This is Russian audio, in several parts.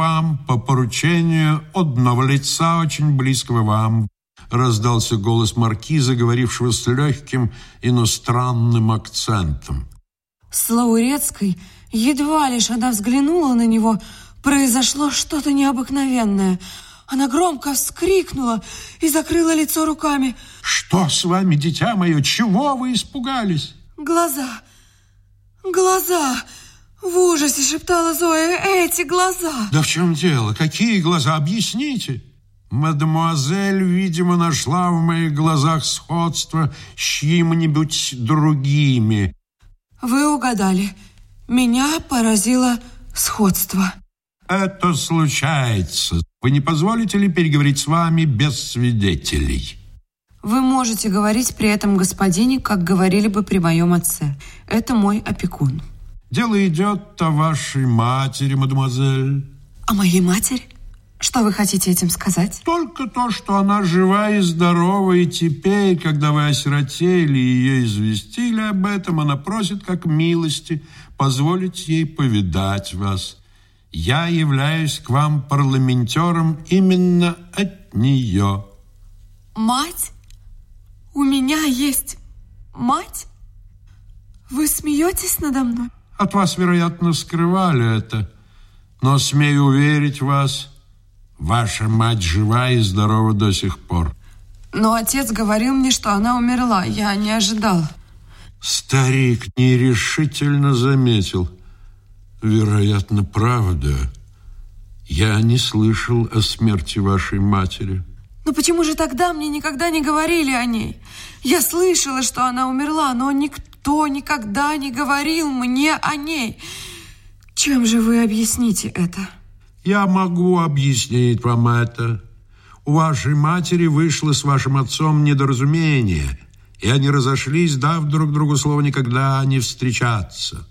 вам по поручению одного лица очень близкого вам раздался голос маркиза, говорившего с легким иностранным акцентом. Слаурецкой едва лишь она взглянула на него, произошло что-то необыкновенное. Она громко вскрикнула и закрыла лицо руками. «Что с вами, дитя мое? Чего вы испугались?» «Глаза! Глаза!» В ужасе шептала Зоя, эти глаза. Да в чем дело? Какие глаза? Объясните. Мадемуазель, видимо, нашла в моих глазах сходство с чьим-нибудь другими. Вы угадали. Меня поразило сходство. Это случается. Вы не позволите ли переговорить с вами без свидетелей? Вы можете говорить при этом господине, как говорили бы при моем отце. Это мой опекун. Дело идет о вашей матери, мадемуазель. О моей матери? Что вы хотите этим сказать? Только то, что она жива и здорова, и теперь, когда вы осиротели и ее известили об этом, она просит как милости позволить ей повидать вас. Я являюсь к вам парламентером именно от нее. Мать? У меня есть мать? Вы смеетесь надо мной? От вас, вероятно, скрывали это, но смею уверить вас, ваша мать жива и здорова до сих пор. Но отец говорил мне, что она умерла. Я не ожидал. Старик нерешительно заметил. Вероятно, правда. Я не слышал о смерти вашей матери. Но почему же тогда мне никогда не говорили о ней? Я слышала, что она умерла, но никто никто никогда не говорил мне о ней. Чем же вы объясните это? Я могу объяснить вам это. У вашей матери вышло с вашим отцом недоразумение, и они разошлись, дав друг другу слово никогда не встречаться.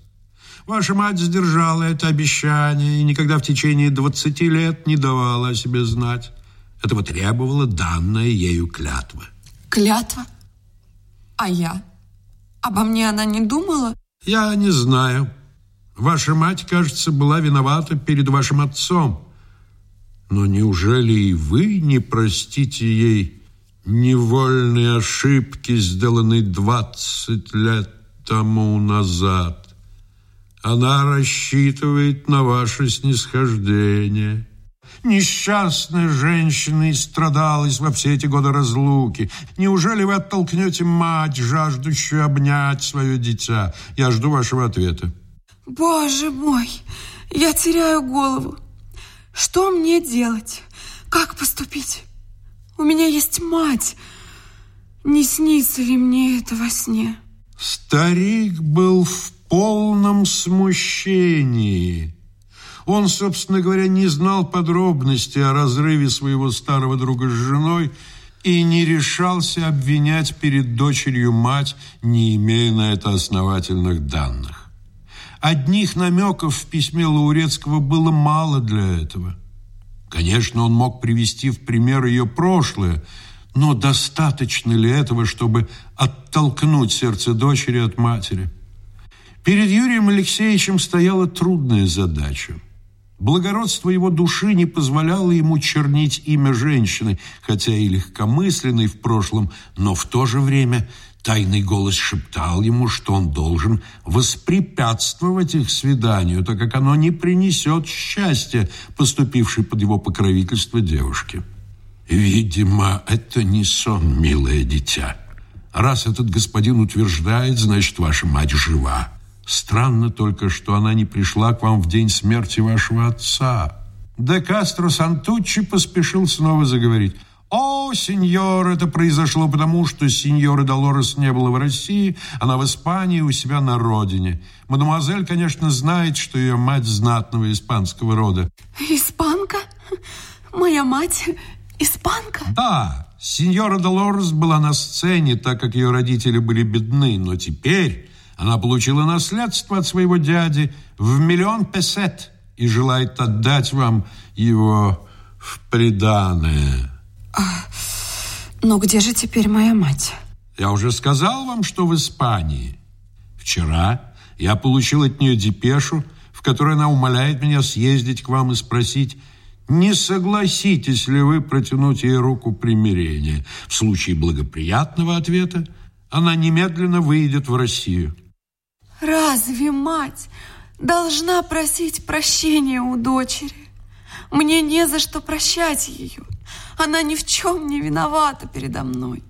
Ваша мать сдержала это обещание и никогда в течение 20 лет не давала о себе знать. Этого требовала данная ею клятва. Клятва? А я? Обо мне она не думала? Я не знаю. Ваша мать, кажется, была виновата перед вашим отцом. Но неужели и вы не простите ей невольные ошибки, сделанные 20 лет тому назад? Она рассчитывает на ваше снисхождение. Несчастная женщина и страдалась во все эти годы разлуки. Неужели вы оттолкнете мать, жаждущую обнять свое дитя? Я жду вашего ответа. Боже мой, я теряю голову. Что мне делать? Как поступить? У меня есть мать. Не снится ли мне это во сне? Старик был в полном смущении. Он, собственно говоря, не знал подробностей о разрыве своего старого друга с женой и не решался обвинять перед дочерью мать, не имея на это основательных данных. Одних намеков в письме Лаурецкого было мало для этого. Конечно, он мог привести в пример ее прошлое, но достаточно ли этого, чтобы оттолкнуть сердце дочери от матери? Перед Юрием Алексеевичем стояла трудная задача – Благородство его души не позволяло ему чернить имя женщины, хотя и легкомысленный в прошлом, но в то же время тайный голос шептал ему, что он должен воспрепятствовать их свиданию, так как оно не принесет счастья поступившей под его покровительство девушке. «Видимо, это не сон, милое дитя. Раз этот господин утверждает, значит, ваша мать жива. Странно только, что она не пришла к вам в день смерти вашего отца. Де Кастро Сантуччи поспешил снова заговорить. «О, сеньор, это произошло потому, что сеньора Долорес не было в России, она в Испании, у себя на родине. Мадемуазель, конечно, знает, что ее мать знатного испанского рода». «Испанка? Моя мать испанка?» «Да, сеньора Долорес была на сцене, так как ее родители были бедны, но теперь...» Она получила наследство от своего дяди в миллион песет и желает отдать вам его в приданое. Но где же теперь моя мать? Я уже сказал вам, что в Испании. Вчера я получил от нее депешу, в которой она умоляет меня съездить к вам и спросить, не согласитесь ли вы протянуть ей руку примирения? В случае благоприятного ответа она немедленно выйдет в Россию. Разве мать должна просить прощения у дочери? Мне не за что прощать ее. Она ни в чем не виновата передо мной.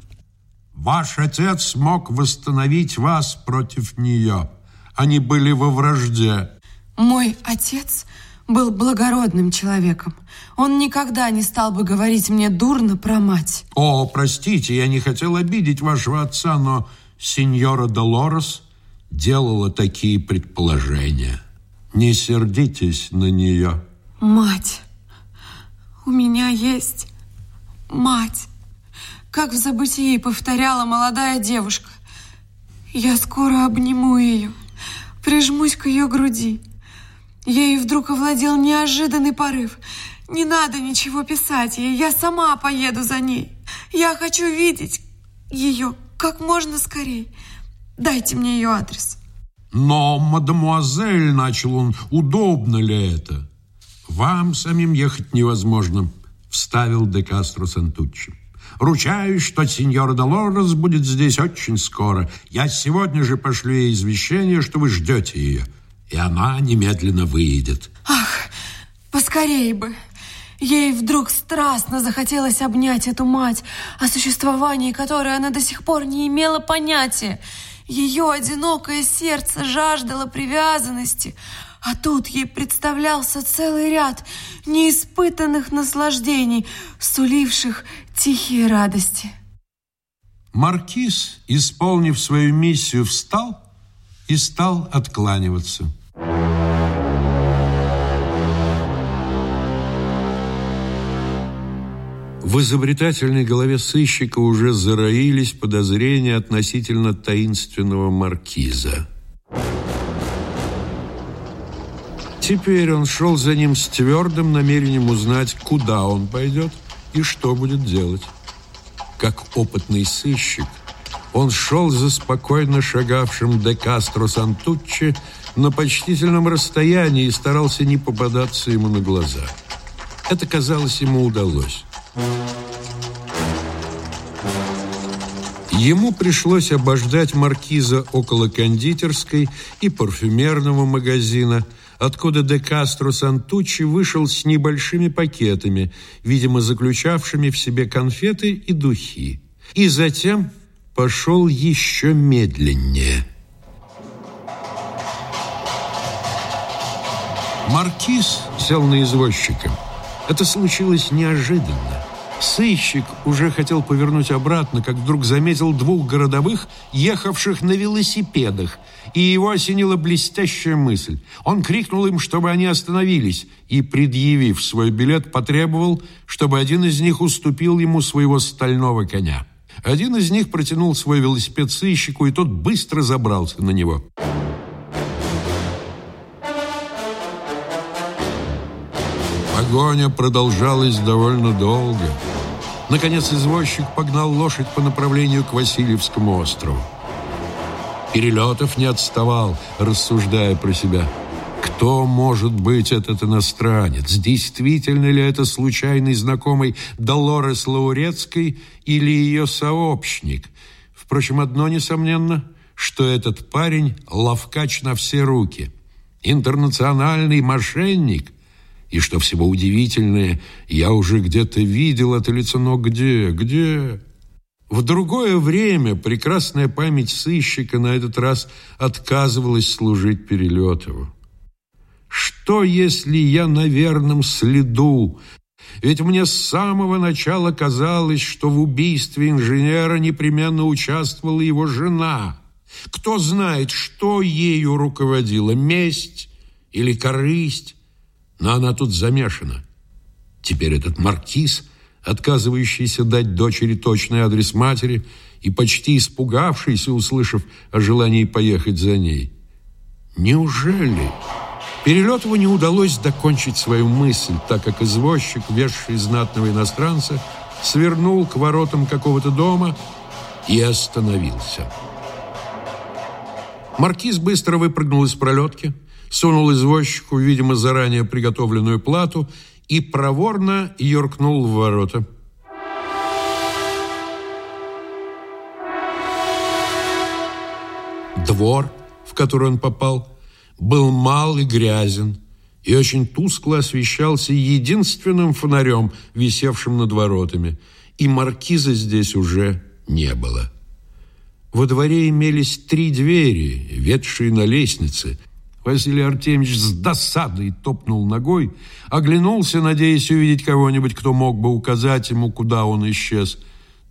Ваш отец смог восстановить вас против нее. Они были во вражде. Мой отец был благородным человеком. Он никогда не стал бы говорить мне дурно про мать. О, простите, я не хотел обидеть вашего отца, но сеньора Долорес делала такие предположения. Не сердитесь на нее. Мать, у меня есть мать. Как в забытии повторяла молодая девушка. Я скоро обниму ее, прижмусь к ее груди. Ей вдруг овладел неожиданный порыв. Не надо ничего писать ей, я сама поеду за ней. Я хочу видеть ее как можно скорее. Дайте мне ее адрес. Но, мадемуазель, начал он, удобно ли это? Вам самим ехать невозможно, вставил де Кастро Сантуччи. Ручаюсь, что сеньор Долорес будет здесь очень скоро. Я сегодня же пошлю ей извещение, что вы ждете ее. И она немедленно выйдет. Ах, поскорей бы. Ей вдруг страстно захотелось обнять эту мать, о существовании которой она до сих пор не имела понятия ее одинокое сердце жаждало привязанности, а тут ей представлялся целый ряд неиспытанных наслаждений, суливших тихие радости. Маркиз, исполнив свою миссию, встал и стал откланиваться. В изобретательной голове сыщика уже зароились подозрения относительно таинственного маркиза. Теперь он шел за ним с твердым намерением узнать, куда он пойдет и что будет делать. Как опытный сыщик, он шел за спокойно шагавшим де Кастро Сантуччи на почтительном расстоянии и старался не попадаться ему на глаза. Это, казалось, ему удалось. Ему пришлось обождать маркиза около кондитерской и парфюмерного магазина, откуда де Кастро Сантуччи вышел с небольшими пакетами, видимо, заключавшими в себе конфеты и духи. И затем пошел еще медленнее. Маркиз сел на извозчика. Это случилось неожиданно. Сыщик уже хотел повернуть обратно, как вдруг заметил двух городовых, ехавших на велосипедах, и его осенила блестящая мысль. Он крикнул им, чтобы они остановились, и, предъявив свой билет, потребовал, чтобы один из них уступил ему своего стального коня. Один из них протянул свой велосипед сыщику, и тот быстро забрался на него. «Сыщик» Погоня продолжалась довольно долго. Наконец извозчик погнал лошадь по направлению к Васильевскому острову. Перелетов не отставал, рассуждая про себя. Кто может быть этот иностранец? Действительно ли это случайный знакомый Долорес Лаурецкой или ее сообщник? Впрочем, одно несомненно, что этот парень ловкач на все руки. Интернациональный мошенник – и что всего удивительное, я уже где-то видел это лицо, но где, где? В другое время прекрасная память сыщика на этот раз отказывалась служить Перелетову. Что, если я на верном следу? Ведь мне с самого начала казалось, что в убийстве инженера непременно участвовала его жена. Кто знает, что ею руководила, месть или корысть? но она тут замешана. Теперь этот маркиз, отказывающийся дать дочери точный адрес матери и почти испугавшийся, услышав о желании поехать за ней. Неужели? Перелетову не удалось докончить свою мысль, так как извозчик, вешавший знатного иностранца, свернул к воротам какого-то дома и остановился. Маркиз быстро выпрыгнул из пролетки, сунул извозчику, видимо, заранее приготовленную плату и проворно юркнул в ворота. Двор, в который он попал, был мал и грязен и очень тускло освещался единственным фонарем, висевшим над воротами, и маркиза здесь уже не было. Во дворе имелись три двери, ведшие на лестнице, Василий Артемьевич с досадой топнул ногой, оглянулся, надеясь увидеть кого-нибудь, кто мог бы указать ему, куда он исчез.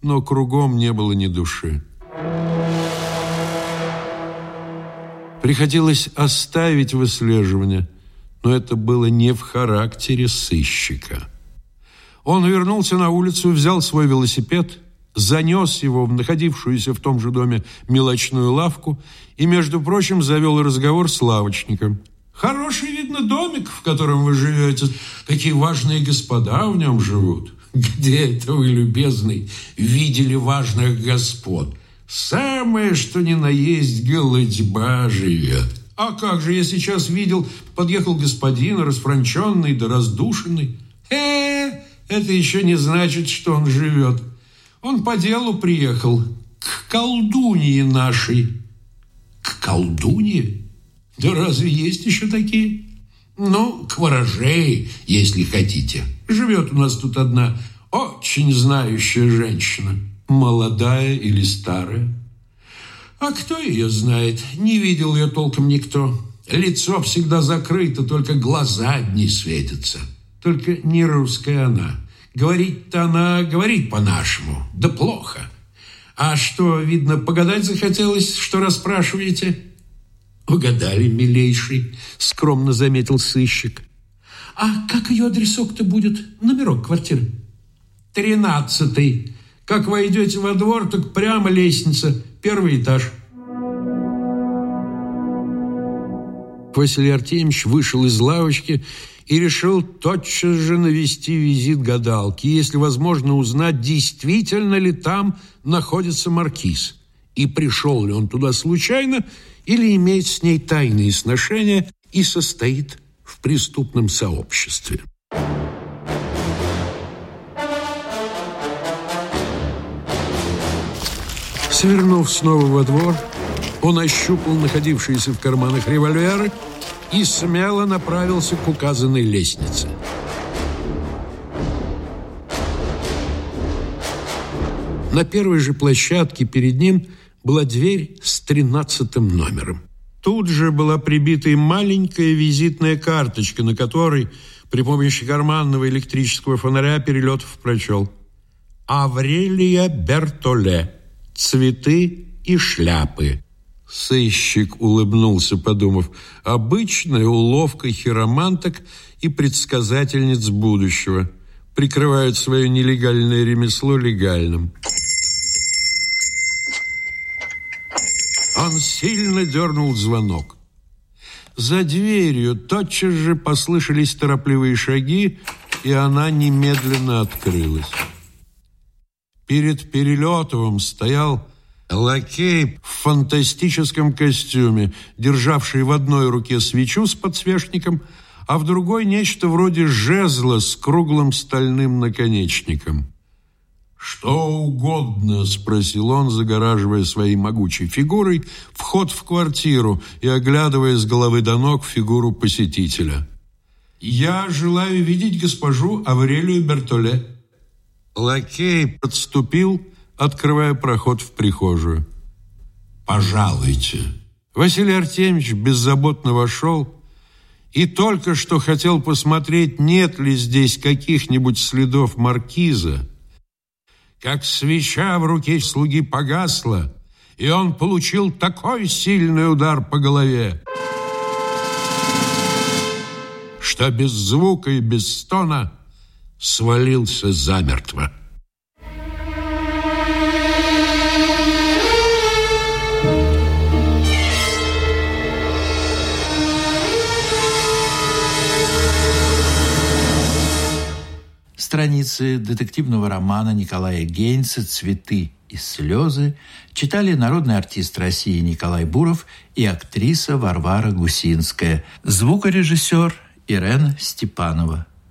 Но кругом не было ни души. Приходилось оставить выслеживание, но это было не в характере сыщика. Он вернулся на улицу, взял свой велосипед – занес его в находившуюся в том же доме мелочную лавку и, между прочим, завел разговор с лавочником. «Хороший, видно, домик, в котором вы живете. Какие важные господа в нем живут. Где это вы, любезный, видели важных господ? Самое, что ни на есть, голодьба живет. А как же я сейчас видел, подъехал господин, расфранченный да раздушенный. Э, это еще не значит, что он живет». Он по делу приехал, к колдунье нашей. К колдуне? Да разве есть еще такие? Ну, к ворожей, если хотите. Живет у нас тут одна очень знающая женщина. Молодая или старая? А кто ее знает? Не видел ее толком никто. Лицо всегда закрыто, только глаза одни светятся. Только не русская она. Говорить-то она говорит по-нашему, да плохо. А что, видно, погадать захотелось, что расспрашиваете? Угадали, милейший, скромно заметил сыщик. А как ее адресок-то будет? Номерок квартиры? Тринадцатый. Как войдете во двор, так прямо лестница, первый этаж. Василий Артемьевич вышел из лавочки и решил тотчас же навести визит гадалки, если возможно узнать, действительно ли там находится маркиз, и пришел ли он туда случайно, или имеет с ней тайные сношения и состоит в преступном сообществе. Свернув снова во двор, он ощупал находившиеся в карманах револьверы и смело направился к указанной лестнице. На первой же площадке перед ним была дверь с тринадцатым номером. Тут же была прибита и маленькая визитная карточка, на которой при помощи карманного электрического фонаря Перелетов прочел «Аврелия Бертоле. Цветы и шляпы. Сыщик улыбнулся, подумав, обычная уловка хироманток и предсказательниц будущего. Прикрывают свое нелегальное ремесло легальным. Он сильно дернул звонок. За дверью тотчас же послышались торопливые шаги, и она немедленно открылась. Перед Перелетовым стоял Лакей в фантастическом костюме, державший в одной руке свечу с подсвечником, а в другой нечто вроде жезла с круглым стальным наконечником. «Что угодно», — спросил он, загораживая своей могучей фигурой вход в квартиру и оглядывая с головы до ног фигуру посетителя. «Я желаю видеть госпожу Аврелию Бертоле». Лакей подступил и открывая проход в прихожую. «Пожалуйте». Василий Артемьевич беззаботно вошел и только что хотел посмотреть, нет ли здесь каких-нибудь следов маркиза, как свеча в руке слуги погасла, и он получил такой сильный удар по голове, что без звука и без стона свалился замертво. страницы детективного романа Николая Гейнса «Цветы и слезы» читали народный артист России Николай Буров и актриса Варвара Гусинская, звукорежиссер Ирена Степанова.